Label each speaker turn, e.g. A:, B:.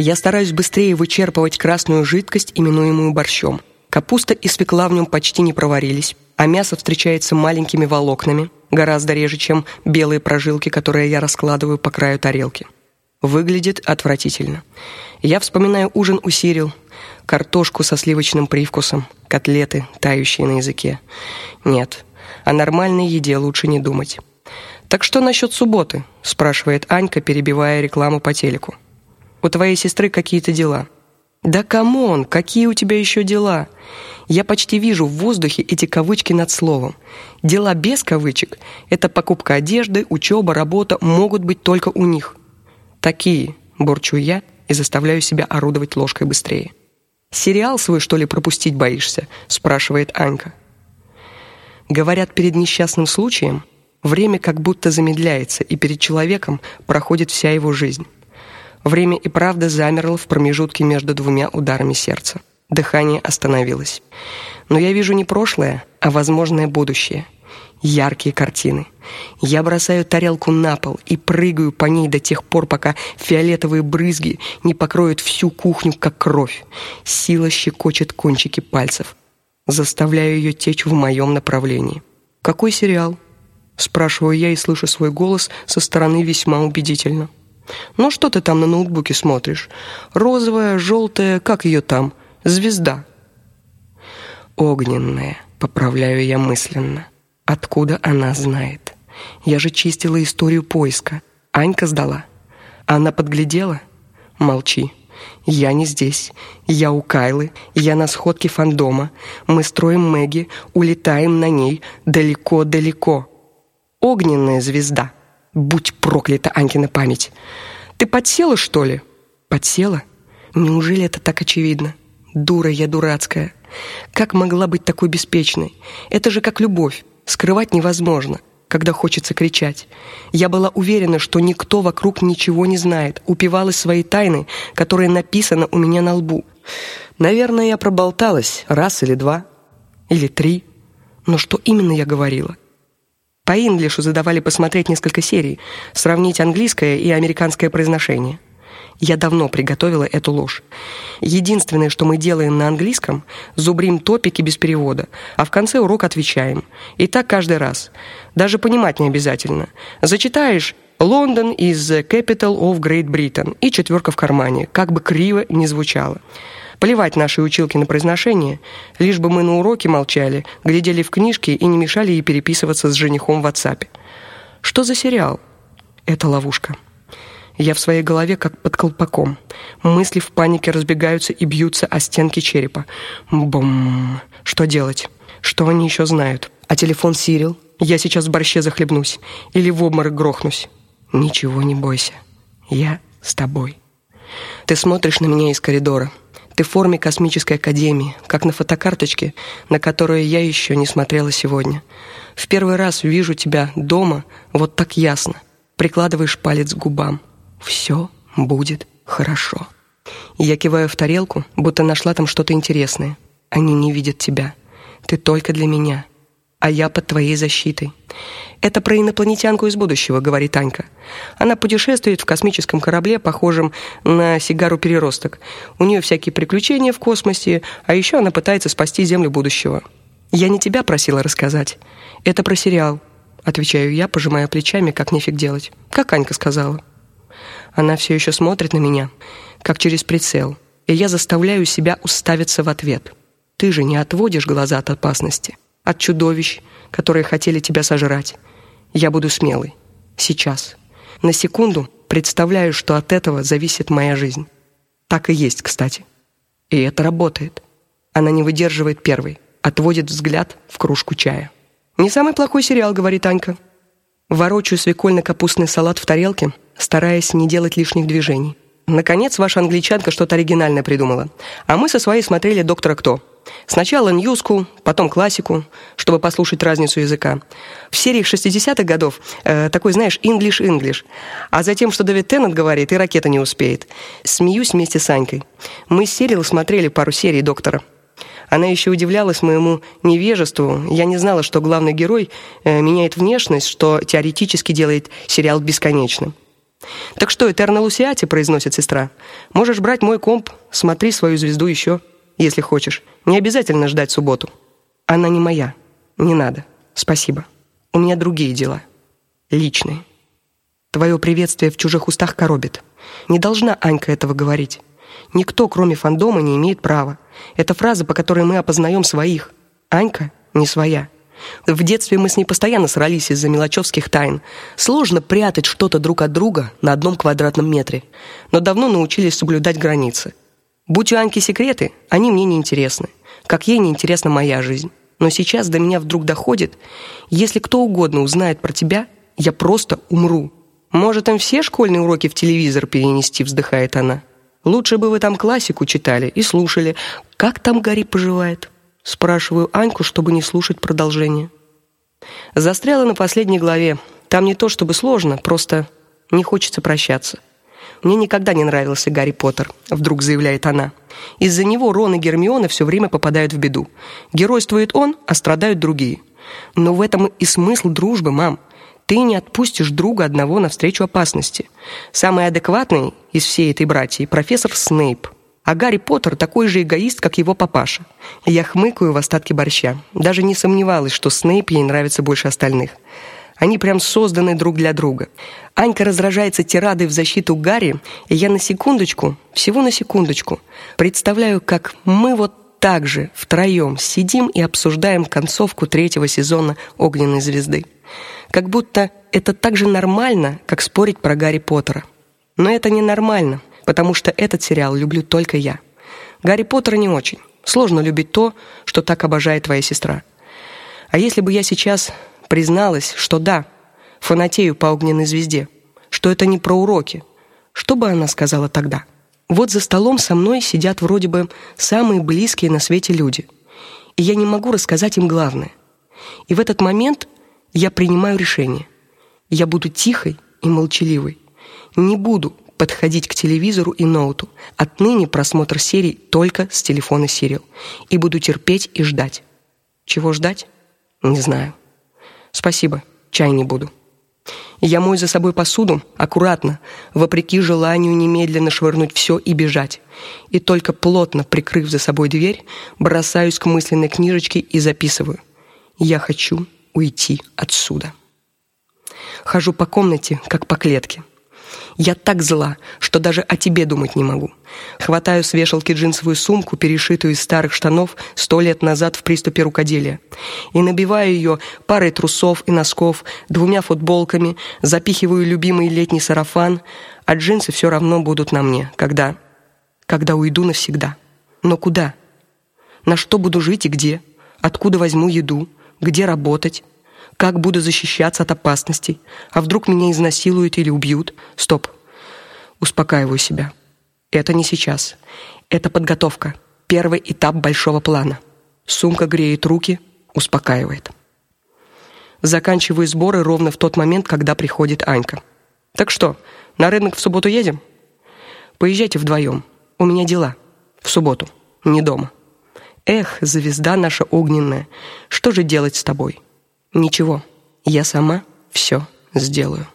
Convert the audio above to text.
A: Я стараюсь быстрее вычерпывать красную жидкость, именуемую борщом. Капуста и свекла в нем почти не проварились, а мясо встречается маленькими волокнами, гораздо реже, чем белые прожилки, которые я раскладываю по краю тарелки. Выглядит отвратительно. Я вспоминаю ужин у Сирил, картошку со сливочным привкусом, котлеты, тающие на языке. Нет, о нормальной еде лучше не думать. Так что насчет субботы? спрашивает Анька, перебивая рекламу по телеку. У твоей сестры какие-то дела. Да come on, какие у тебя еще дела? Я почти вижу в воздухе эти кавычки над словом. Дела без кавычек это покупка одежды, учеба, работа могут быть только у них. Такие, бурчу я и заставляю себя орудовать ложкой быстрее. Сериал свой что ли пропустить боишься? спрашивает Анька. Говорят, перед несчастным случаем время как будто замедляется, и перед человеком проходит вся его жизнь. Время и правда замерло в промежутке между двумя ударами сердца. Дыхание остановилось. Но я вижу не прошлое, а возможное будущее. Яркие картины. Я бросаю тарелку на пол и прыгаю по ней до тех пор, пока фиолетовые брызги не покроют всю кухню как кровь. Сила щекочет кончики пальцев, заставляю ее течь в моем направлении. Какой сериал? спрашиваю я и слышу свой голос со стороны весьма убедительно. Ну что ты там на ноутбуке смотришь? Розовая, желтая, как ее там? Звезда. Огненная, поправляю я мысленно. Откуда она знает? Я же чистила историю поиска. Анька сдала. Она подглядела? Молчи. Я не здесь. Я у Кайлы. Я на сходке фандома. Мы строим Мэгги, улетаем на ней далеко-далеко. Огненная звезда. Будь проклята Анькина память. Ты подсела, что ли? Подсела? Неужели это так очевидно? Дура я дурацкая. Как могла быть такой беспечной? Это же как любовь. Скрывать невозможно, когда хочется кричать. Я была уверена, что никто вокруг ничего не знает. Упивалась своей тайной, которая написана у меня на лбу. Наверное, я проболталась раз или два, или три. Но что именно я говорила? По инглишу задавали посмотреть несколько серий, сравнить английское и американское произношение. Я давно приготовила эту ложь. Единственное, что мы делаем на английском, зубрим топики без перевода, а в конце урока отвечаем. И так каждый раз. Даже понимать не обязательно. Зачитаешь Лондон is the capital of Great Britain и четверка в кармане, как бы криво ни звучало. Плевать нашей училке на произношение, лишь бы мы на уроке молчали, глядели в книжки и не мешали ей переписываться с женихом в WhatsApp. Что за сериал? Это ловушка. Я в своей голове как под колпаком. Мысли в панике разбегаются и бьются о стенки черепа. Бум. Что делать? Что они еще знают? А телефон Сирил? Я сейчас в борще захлебнусь или в обморок грохнусь. Ничего не бойся. Я с тобой. Ты смотришь на меня из коридора. Ты в форме космической академии, как на фотокарточке, на которую я еще не смотрела сегодня. В первый раз вижу тебя дома вот так ясно. Прикладываешь палец к губам. Все будет хорошо. Я киваю в тарелку, будто нашла там что-то интересное. Они не видят тебя. Ты только для меня а я под твоей защитой. Это про инопланетянку из будущего, говорит Танька. Она путешествует в космическом корабле, похожем на сигару-переросток. У нее всякие приключения в космосе, а еще она пытается спасти Землю будущего. Я не тебя просила рассказать. Это про сериал, отвечаю я, пожимая плечами, как нефиг делать. Как Анька сказала. Она все еще смотрит на меня, как через прицел, и я заставляю себя уставиться в ответ. Ты же не отводишь глаза от опасности от чудовищ, которые хотели тебя сожрать. Я буду смелый. Сейчас. На секунду представляю, что от этого зависит моя жизнь. Так и есть, кстати. И это работает. Она не выдерживает первой, отводит взгляд в кружку чая. Не самый плохой сериал, говорит Анька. Ворочаю свекольно-капустный салат в тарелке, стараясь не делать лишних движений. Наконец, ваша англичанка что-то оригинальное придумала. А мы со своей смотрели Доктора Кто. Сначала ньюску, потом классику, чтобы послушать разницу языка. В сериях 60-х годов э, такой, знаешь, English English. А затем, что Дэвид Теннант говорит, и ракета не успеет. Смеюсь вместе с Анькой. Мы с Сирил смотрели пару серий Доктора. Она еще удивлялась моему невежеству. Я не знала, что главный герой э, меняет внешность, что теоретически делает сериал бесконечным. Так что, Этерна Лусиати, произносит сестра. Можешь брать мой комп, смотри свою звезду еще, если хочешь. Не обязательно ждать субботу. Она не моя. Не надо. Спасибо. У меня другие дела. Личные. Твое приветствие в чужих устах коробит. Не должна Анька этого говорить. Никто, кроме фандома, не имеет права. Это фраза, по которой мы опознаем своих. Анька не своя. В детстве мы с ней постоянно срались из-за мелочевских тайн. Сложно прятать что-то друг от друга на одном квадратном метре, но давно научились соблюдать границы. Будь у Аньки секреты, они мне не интересны, как ей не интересна моя жизнь. Но сейчас до меня вдруг доходит, если кто угодно узнает про тебя, я просто умру. Может, им все школьные уроки в телевизор перенести, вздыхает она. Лучше бы вы там классику читали и слушали, как там Гарри поживает. Спрашиваю Аньку, чтобы не слушать продолжение. Застряла на последней главе. Там не то чтобы сложно, просто не хочется прощаться. Мне никогда не нравился Гарри Поттер, вдруг заявляет она. Из-за него Рон и Гермиона все время попадают в беду. Геройствует он, а страдают другие. Но в этом и смысл дружбы, мам. Ты не отпустишь друга одного навстречу опасности. Самый адекватный из всей этой братьи профессор Снейп. А Гарри Поттер такой же эгоист, как его папаша. Я хмыкаю в остатке борща. Даже не сомневалась, что Снейп ей нравится больше остальных. Они прям созданы друг для друга. Анька раздражается тирадой в защиту Гарри, и я на секундочку, всего на секундочку, представляю, как мы вот так же втроем сидим и обсуждаем концовку третьего сезона Огненной звезды. Как будто это так же нормально, как спорить про Гарри Поттера. Но это не нормально потому что этот сериал люблю только я. Гарри Поттера не очень. Сложно любить то, что так обожает твоя сестра. А если бы я сейчас призналась, что да, фанатею по огненной звезде, что это не про уроки, что бы она сказала тогда? Вот за столом со мной сидят вроде бы самые близкие на свете люди. И я не могу рассказать им главное. И в этот момент я принимаю решение. Я буду тихой и молчаливой. Не буду подходить к телевизору и ноуту. Отныне просмотр серий только с телефона Serial. И буду терпеть и ждать. Чего ждать? Не знаю. Спасибо, чай не буду. Я мою за собой посуду аккуратно, вопреки желанию немедленно швырнуть все и бежать. И только плотно прикрыв за собой дверь, бросаюсь к мысленной книжечке и записываю: я хочу уйти отсюда. Хожу по комнате, как по клетке. Я так зла, что даже о тебе думать не могу. Хватаю с вешалки джинсовую сумку, перешитую из старых штанов сто лет назад в приступе рукоделия, и набиваю ее парой трусов и носков, двумя футболками, запихиваю любимый летний сарафан, а джинсы все равно будут на мне, когда когда уйду навсегда. Но куда? На что буду жить и где? Откуда возьму еду? Где работать? Как буду защищаться от опасностей? А вдруг меня изнасилуют или убьют? Стоп. Успокаиваю себя. Это не сейчас. Это подготовка. Первый этап большого плана. Сумка греет руки, успокаивает. Заканчиваю сборы ровно в тот момент, когда приходит Анька. Так что, на рынок в субботу едем? Поезжайте вдвоем. У меня дела. В субботу, не дома. Эх, звезда наша огненная. Что же делать с тобой? Ничего, я сама все сделаю.